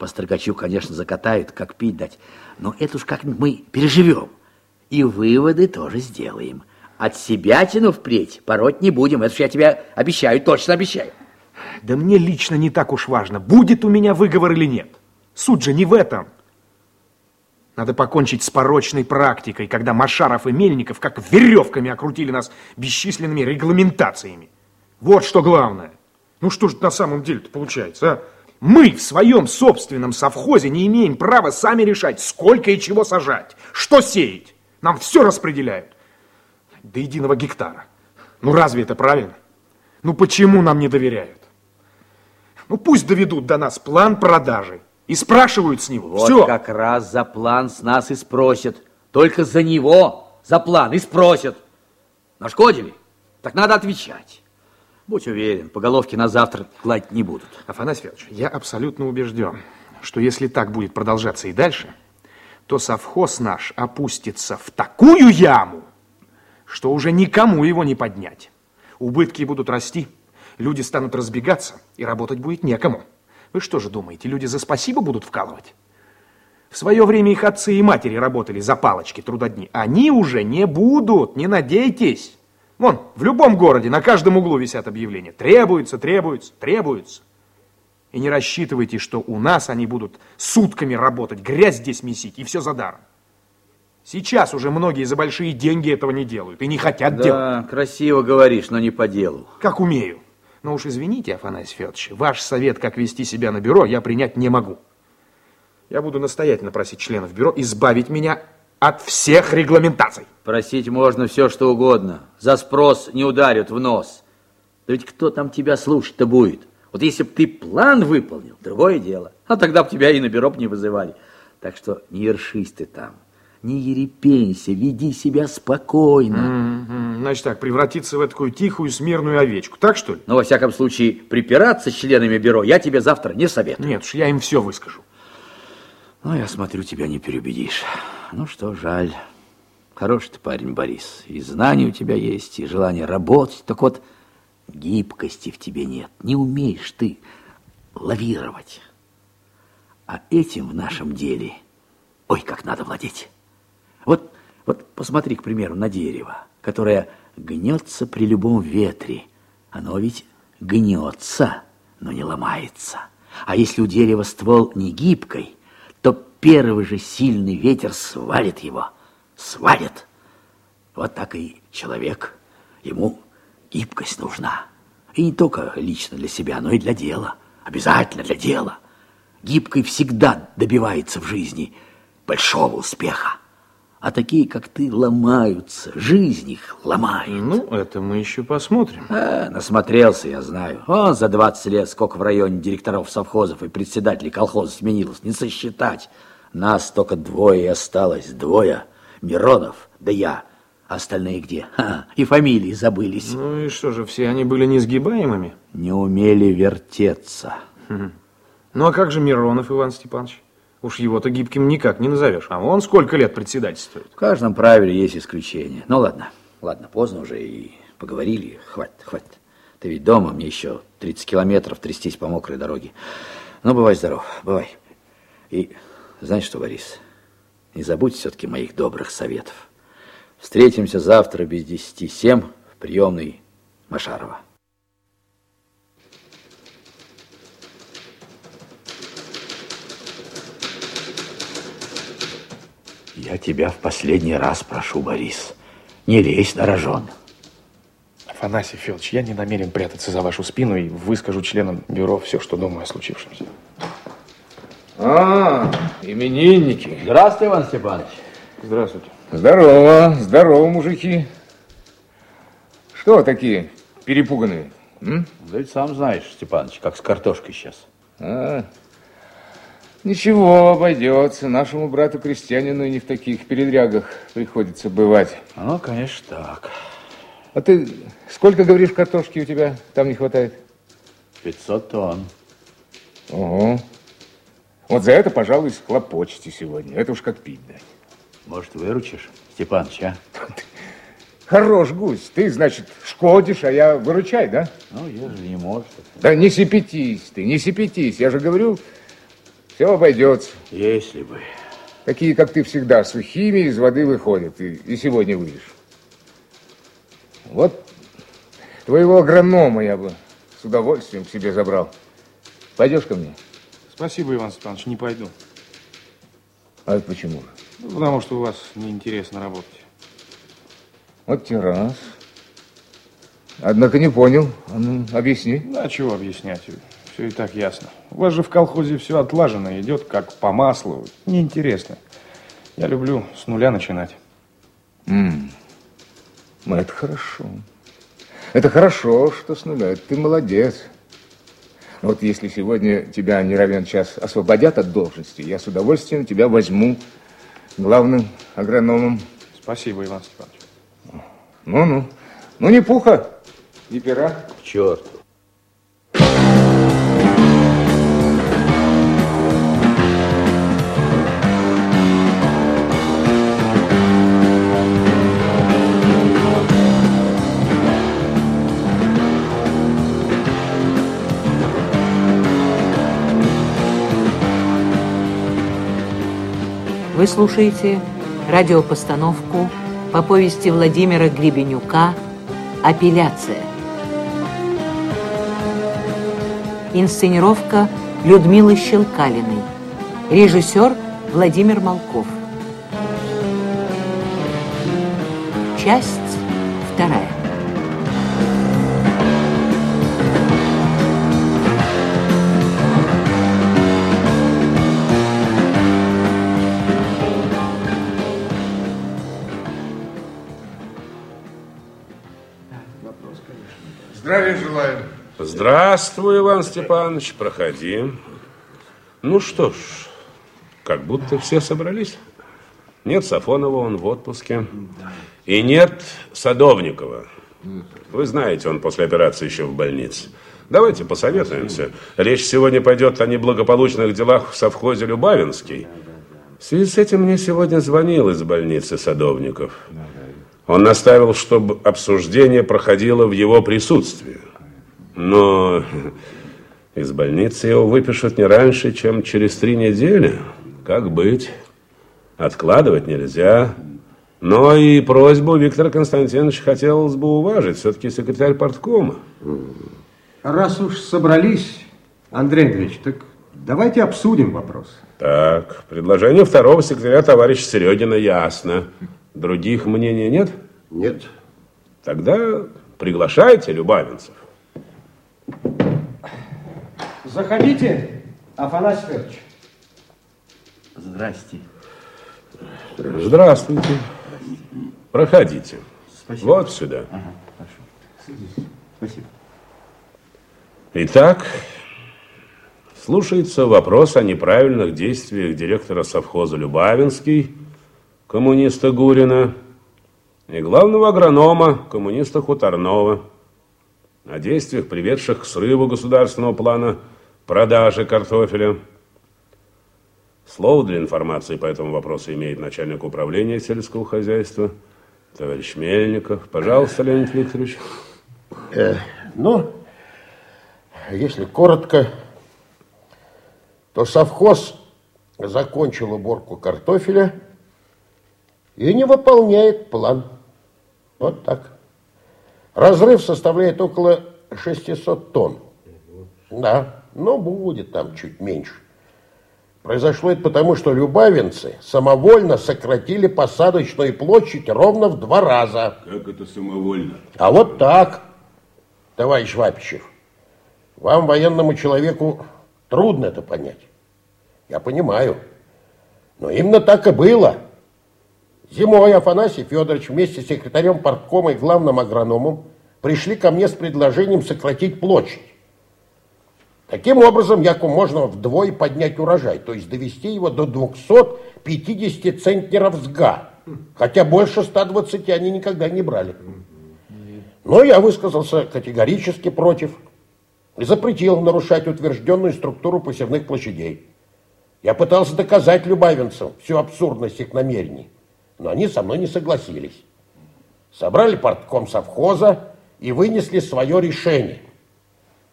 По конечно, закатают, как пить дать. Но это уж как мы переживем. И выводы тоже сделаем. От себя тяну впредь, пороть не будем. Это уж я тебе обещаю, точно обещаю. Да мне лично не так уж важно, будет у меня выговор или нет. Суть же не в этом. Надо покончить с порочной практикой, когда Машаров и Мельников как веревками окрутили нас бесчисленными регламентациями. Вот что главное. Ну что же на самом деле-то получается, а? Мы в своем собственном совхозе не имеем права сами решать, сколько и чего сажать, что сеять. Нам все распределяют. До единого гектара. Ну разве это правильно? Ну почему нам не доверяют? Ну пусть доведут до нас план продажи и спрашивают с него. Вот Все. как раз за план с нас и спросят. Только за него, за план и спросят. Нашкодили? Так надо отвечать. Будь уверен, по головке на завтра гладить не будут. Афанасий Федорович, я абсолютно убежден, что если так будет продолжаться и дальше, то совхоз наш опустится в такую яму, что уже никому его не поднять. Убытки будут расти, люди станут разбегаться, и работать будет некому. Вы что же думаете, люди за спасибо будут вкалывать? В свое время их отцы и матери работали за палочки трудодни. Они уже не будут, не надейтесь. Вон, в любом городе на каждом углу висят объявления. Требуется, требуется, требуется. И не рассчитывайте, что у нас они будут сутками работать, грязь здесь месить, и все за даром. Сейчас уже многие за большие деньги этого не делают и не хотят Да, делать. красиво говоришь, но не по делу. Как умею. Но уж извините, Афанасий Федорович, ваш совет, как вести себя на бюро, я принять не могу. Я буду настоятельно просить членов бюро избавить меня от всех регламентаций. Просить можно все, что угодно. За спрос не ударят в нос. Да ведь кто там тебя слушать-то будет? Вот если бы ты план выполнил, другое дело. А тогда бы тебя и на бюро не вызывали. Так что не ершись ты там. Не ерепенься, веди себя спокойно. Мгм. Значит так, превратиться в такую тихую, смирную овечку. Так что ли? Но, во всяком случае, припираться с членами бюро я тебе завтра не советую. Нет уж, я им все выскажу. Ну, я смотрю, тебя не переубедишь. Ну что, жаль. Хороший ты парень, Борис. И знания у тебя есть, и желание работать. Так вот, гибкости в тебе нет. Не умеешь ты лавировать. А этим в нашем деле, ой, как надо владеть. Вот, вот посмотри, к примеру, на дерево, которое гнется при любом ветре. Оно ведь гнется, но не ломается. А если у дерева ствол не гибкой, первый же сильный ветер свалит его, свалит. Вот так и человек, ему гибкость нужна. И не только лично для себя, но и для дела. Обязательно для дела. Гибкой всегда добивается в жизни большого успеха. А такие, как ты, ломаются. Жизнь их ломает. Ну, это мы еще посмотрим. А, насмотрелся, я знаю. Он за 20 лет сколько в районе директоров совхозов и председателей колхоза сменилось. Не сосчитать. Нас только двое и осталось. Двое. Миронов, да я. А остальные где? Ха, и фамилии забылись. Ну и что же, все они были несгибаемыми? Не умели вертеться. Ну а как же Миронов Иван Степанович? Уж его-то гибким никак не назовешь. А он сколько лет председательствует? В каждом правиле есть исключение. Ну ладно, ладно, поздно уже и поговорили. Хватит, хватит. Ты ведь дома, мне еще 30 километров трястись по мокрой дороге. Ну, бывай здоров, бывай. И знаешь что, Борис, не забудь все-таки моих добрых советов. Встретимся завтра без десяти семь в приемной Машарова. Я тебя в последний раз прошу, Борис, не лезь на рожон. Афанасий Федорович, я не намерен прятаться за вашу спину и выскажу членам бюро все, что думаю о случившемся. А, именинники. Здравствуй, Иван Степанович. Здравствуйте. Здорово, здорово, мужики. Что такие перепуганные? м? Да ведь сам знаешь, Степанович, как с картошкой сейчас. А, ничего, обойдется. Нашему брату-крестьянину и не в таких передрягах приходится бывать. Ну, конечно, так. А ты сколько, говоришь, картошки у тебя там не хватает? 500 тонн. Ого. Вот за это, пожалуй, схлопочете сегодня. Это уж как пить дать. Может, выручишь, Степаныч, а? Хорош гусь. Ты, значит, шкодишь, а я выручай, да? Ну, ежели не может. Да не сипятись ты, не сипятись. Я же говорю, Все обойдется. Если бы. Такие, как ты всегда, сухими из воды выходят. И, и сегодня выйдешь. Вот твоего агронома я бы с удовольствием к себе забрал. Пойдешь ко мне? Спасибо, Иван Степанович, не пойду. А это почему? Ну, потому что у вас неинтересно работать. Вот те раз. Однако не понял. А ну, объясни. Да, чего объяснять? Все и так ясно. У вас же в колхозе все отлажено, идет как по маслу. Неинтересно. Я люблю с нуля начинать. Ну, это хорошо. Это хорошо, что с нуля. Ты молодец. Вот если сегодня тебя не равен час освободят от должности, я с удовольствием тебя возьму главным агрономом. Спасибо, Иван Степанович. Ну-ну. Ну, не пуха, не пера. К черту. Вы слушаете радиопостановку по повести Владимира Гребенюка «Апелляция». Инсценировка Людмилы Щелкалиной. Режиссер Владимир Малков. Часть вторая. Здравия желаю. Здравствуй, Иван Степанович, проходи. Ну что ж, как будто все собрались. Нет Сафонова, он в отпуске. И нет Садовникова. Вы знаете, он после операции еще в больнице. Давайте посоветуемся. Речь сегодня пойдет о неблагополучных делах в совхозе Любавинский. В связи с этим мне сегодня звонил из больницы Садовников. Он наставил, чтобы обсуждение проходило в его присутствии. Но из больницы его выпишут не раньше, чем через три недели. Как быть? Откладывать нельзя. Но и просьбу Виктора Константиновича хотелось бы уважить. Все-таки секретарь порткома. Раз уж собрались, Андрей Андреевич, так давайте обсудим вопрос. Так, предложение второго секретаря товарища Серегина ясно. Других мнений нет? Нет. Тогда приглашайте любавинцев. Заходите, Афанасий Федорович. Здрасте. Здравствуйте. Проходите. Спасибо. Вот сюда. Ага, хорошо. Спасибо. Итак, слушается вопрос о неправильных действиях директора совхоза Любавинский, коммуниста Гурина, и главного агронома, коммуниста Хуторнова, о действиях, приведших к срыву государственного плана продажи картофеля. Слово для информации по этому вопросу имеет начальник управления сельского хозяйства, товарищ Мельников. Пожалуйста, Леонид Викторович. Э, ну, если коротко, то совхоз закончил уборку картофеля и не выполняет план. Вот так. Разрыв составляет около 600 тонн. Да, но будет там чуть меньше. Произошло это потому, что любавинцы самовольно сократили посадочную площадь ровно в два раза. Как это самовольно? А вот так, товарищ Вапичев. Вам, военному человеку, трудно это понять. Я понимаю. Но именно так и было. Зимой Афанасий Федорович вместе с секретарем парткома и главным агрономом пришли ко мне с предложением сократить площадь. Таким образом, яку можно вдвое поднять урожай, то есть довести его до 250 центнеров с га. Хотя больше 120 они никогда не брали. Но я высказался категорически против и запретил нарушать утвержденную структуру посевных площадей. Я пытался доказать любавинцам всю абсурдность их намерений, но они со мной не согласились. Собрали портком совхоза и вынесли свое решение –